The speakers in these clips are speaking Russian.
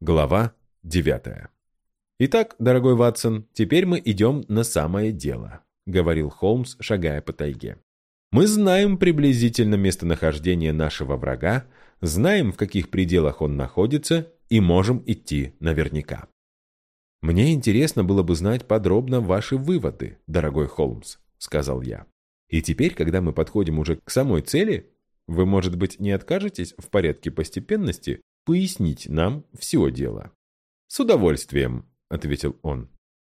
Глава 9. «Итак, дорогой Ватсон, теперь мы идем на самое дело», — говорил Холмс, шагая по тайге. «Мы знаем приблизительно местонахождение нашего врага, знаем, в каких пределах он находится, и можем идти наверняка». «Мне интересно было бы знать подробно ваши выводы, дорогой Холмс», — сказал я. «И теперь, когда мы подходим уже к самой цели, вы, может быть, не откажетесь в порядке постепенности пояснить нам все дело». «С удовольствием», — ответил он.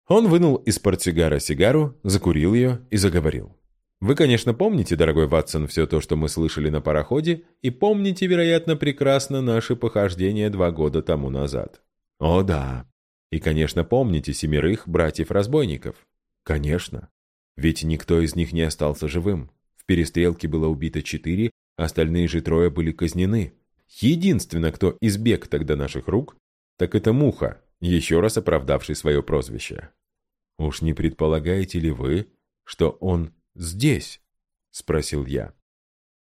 Он вынул из портсигара сигару, закурил ее и заговорил. «Вы, конечно, помните, дорогой Ватсон, все то, что мы слышали на пароходе, и помните, вероятно, прекрасно наши похождения два года тому назад». «О, да. И, конечно, помните семерых братьев-разбойников». «Конечно. Ведь никто из них не остался живым. В перестрелке было убито четыре, остальные же трое были казнены. Единственное, кто избег тогда наших рук, так это Муха, еще раз оправдавший свое прозвище. «Уж не предполагаете ли вы, что он здесь?» — спросил я.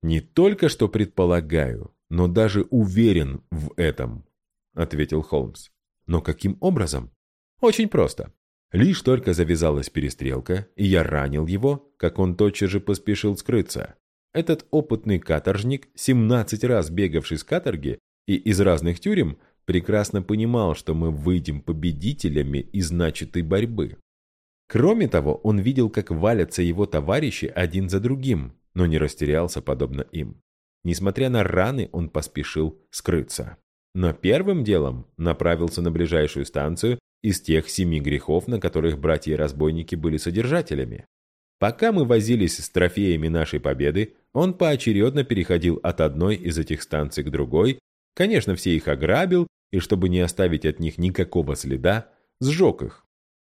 «Не только что предполагаю, но даже уверен в этом», — ответил Холмс. «Но каким образом?» «Очень просто. Лишь только завязалась перестрелка, и я ранил его, как он тотчас же поспешил скрыться. Этот опытный каторжник, 17 раз бегавший с каторги и из разных тюрем, прекрасно понимал, что мы выйдем победителями из начатой борьбы. Кроме того, он видел, как валятся его товарищи один за другим, но не растерялся подобно им. Несмотря на раны, он поспешил скрыться. Но первым делом направился на ближайшую станцию из тех семи грехов, на которых братья-разбойники были содержателями. Пока мы возились с трофеями нашей победы, он поочередно переходил от одной из этих станций к другой, конечно, все их ограбил, и чтобы не оставить от них никакого следа, сжег их.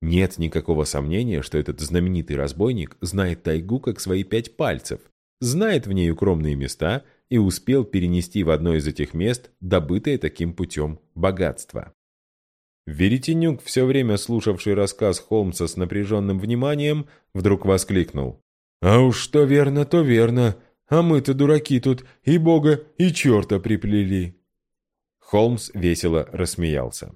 Нет никакого сомнения, что этот знаменитый разбойник знает тайгу как свои пять пальцев, знает в ней укромные места и успел перенести в одно из этих мест добытое таким путем богатство. Веретенюк, все время слушавший рассказ Холмса с напряженным вниманием, вдруг воскликнул. «А уж что верно, то верно. А мы-то дураки тут и бога, и черта приплели». Холмс весело рассмеялся.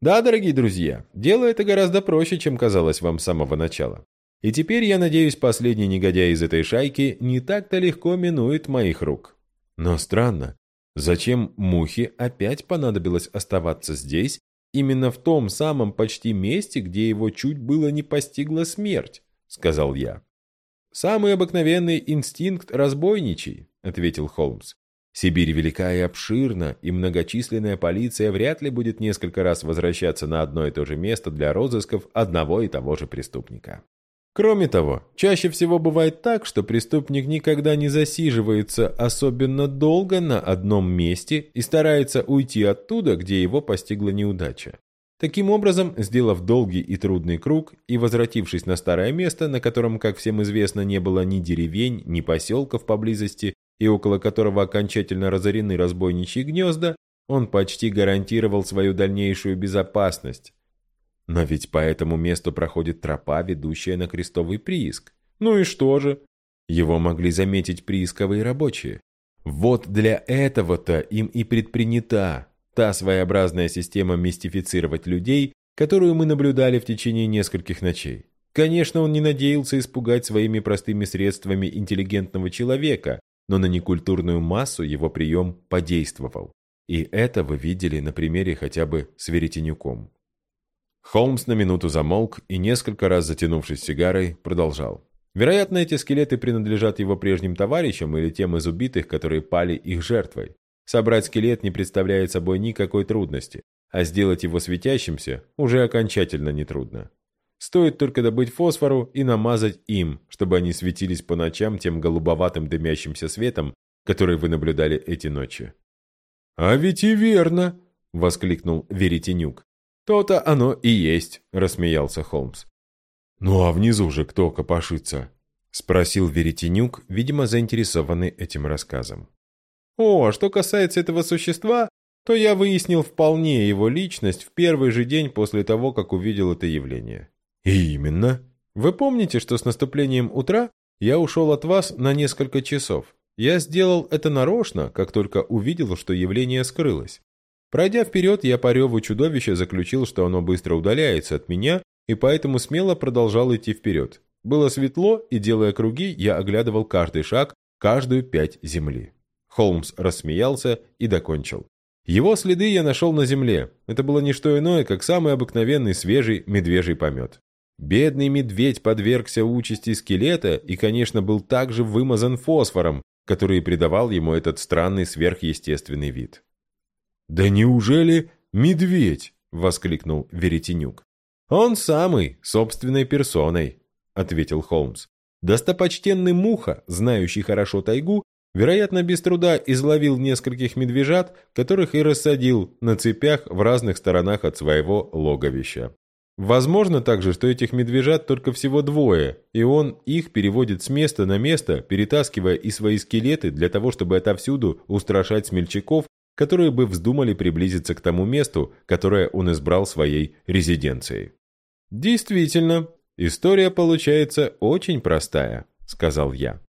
«Да, дорогие друзья, дело это гораздо проще, чем казалось вам с самого начала. И теперь, я надеюсь, последний негодяй из этой шайки не так-то легко минует моих рук. Но странно, зачем Мухе опять понадобилось оставаться здесь именно в том самом почти месте, где его чуть было не постигла смерть», — сказал я. «Самый обыкновенный инстинкт разбойничий», — ответил Холмс. «Сибирь велика и обширна, и многочисленная полиция вряд ли будет несколько раз возвращаться на одно и то же место для розысков одного и того же преступника». Кроме того, чаще всего бывает так, что преступник никогда не засиживается особенно долго на одном месте и старается уйти оттуда, где его постигла неудача. Таким образом, сделав долгий и трудный круг и возвратившись на старое место, на котором, как всем известно, не было ни деревень, ни поселков поблизости, и около которого окончательно разорены разбойничьи гнезда, он почти гарантировал свою дальнейшую безопасность, но ведь по этому месту проходит тропа, ведущая на крестовый прииск. Ну и что же? Его могли заметить приисковые рабочие. Вот для этого-то им и предпринята та своеобразная система мистифицировать людей, которую мы наблюдали в течение нескольких ночей. Конечно, он не надеялся испугать своими простыми средствами интеллигентного человека, но на некультурную массу его прием подействовал. И это вы видели на примере хотя бы с Веретенюком. Холмс на минуту замолк и, несколько раз затянувшись сигарой, продолжал. Вероятно, эти скелеты принадлежат его прежним товарищам или тем из убитых, которые пали их жертвой. Собрать скелет не представляет собой никакой трудности, а сделать его светящимся уже окончательно нетрудно. Стоит только добыть фосфору и намазать им, чтобы они светились по ночам тем голубоватым дымящимся светом, который вы наблюдали эти ночи. «А ведь и верно!» — воскликнул Веретенюк. «То-то оно и есть», — рассмеялся Холмс. «Ну а внизу же кто копошится?» — спросил Веретенюк, видимо, заинтересованный этим рассказом. «О, а что касается этого существа, то я выяснил вполне его личность в первый же день после того, как увидел это явление». «И именно?» «Вы помните, что с наступлением утра я ушел от вас на несколько часов? Я сделал это нарочно, как только увидел, что явление скрылось. Пройдя вперед, я по реву чудовища заключил, что оно быстро удаляется от меня, и поэтому смело продолжал идти вперед. Было светло, и, делая круги, я оглядывал каждый шаг, каждую пять земли. Холмс рассмеялся и докончил. Его следы я нашел на земле. Это было не что иное, как самый обыкновенный свежий медвежий помет. Бедный медведь подвергся участи скелета и, конечно, был также вымазан фосфором, который придавал ему этот странный сверхъестественный вид. «Да неужели медведь?» — воскликнул Веретенюк. «Он самый, собственной персоной», — ответил Холмс. Достопочтенный Муха, знающий хорошо тайгу, вероятно, без труда изловил нескольких медвежат, которых и рассадил на цепях в разных сторонах от своего логовища. Возможно также, что этих медвежат только всего двое, и он их переводит с места на место, перетаскивая и свои скелеты для того, чтобы отовсюду устрашать смельчаков, которые бы вздумали приблизиться к тому месту, которое он избрал своей резиденцией. «Действительно, история получается очень простая», — сказал я.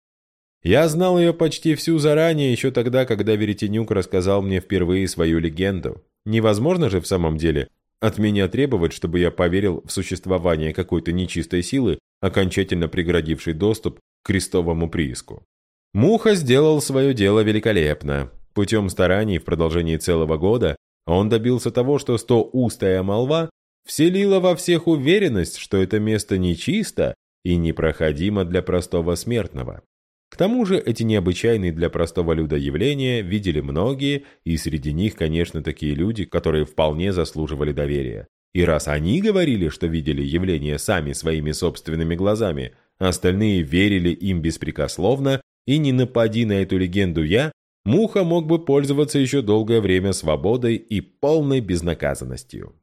Я знал ее почти всю заранее, еще тогда, когда Веретенюк рассказал мне впервые свою легенду. Невозможно же в самом деле от меня требовать, чтобы я поверил в существование какой-то нечистой силы, окончательно преградившей доступ к крестовому прииску. Муха сделал свое дело великолепно. Путем стараний в продолжении целого года он добился того, что стоустая молва вселила во всех уверенность, что это место нечисто и непроходимо для простого смертного. К тому же эти необычайные для простого люда явления видели многие, и среди них, конечно, такие люди, которые вполне заслуживали доверия. И раз они говорили, что видели явление сами своими собственными глазами, остальные верили им беспрекословно, и не напади на эту легенду я, Муха мог бы пользоваться еще долгое время свободой и полной безнаказанностью.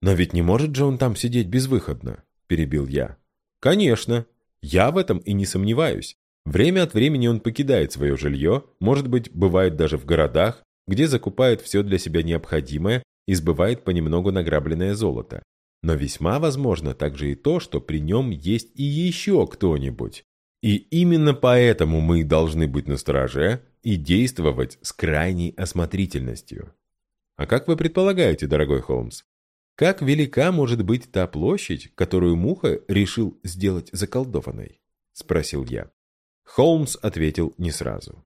«Но ведь не может же он там сидеть безвыходно?» – перебил я. «Конечно. Я в этом и не сомневаюсь. Время от времени он покидает свое жилье, может быть, бывает даже в городах, где закупает все для себя необходимое и сбывает понемногу награбленное золото. Но весьма возможно также и то, что при нем есть и еще кто-нибудь. И именно поэтому мы должны быть настороже и действовать с крайней осмотрительностью. А как вы предполагаете, дорогой Холмс, как велика может быть та площадь, которую Муха решил сделать заколдованной? Спросил я. Холмс ответил не сразу.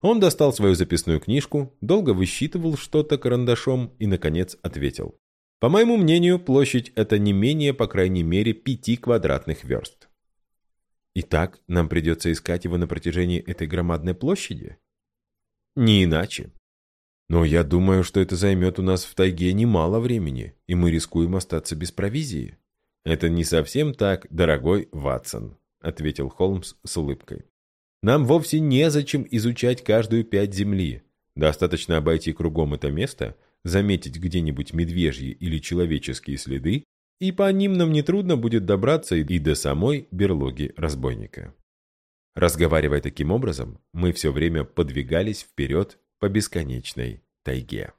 Он достал свою записную книжку, долго высчитывал что-то карандашом и, наконец, ответил. По моему мнению, площадь – это не менее, по крайней мере, пяти квадратных верст. Итак, нам придется искать его на протяжении этой громадной площади? Не иначе. Но я думаю, что это займет у нас в тайге немало времени, и мы рискуем остаться без провизии. Это не совсем так, дорогой Ватсон, ответил Холмс с улыбкой. Нам вовсе незачем изучать каждую пять земли. Достаточно обойти кругом это место, заметить где-нибудь медвежьи или человеческие следы, и по ним нам нетрудно будет добраться и до самой берлоги разбойника. Разговаривая таким образом, мы все время подвигались вперед по бесконечной тайге.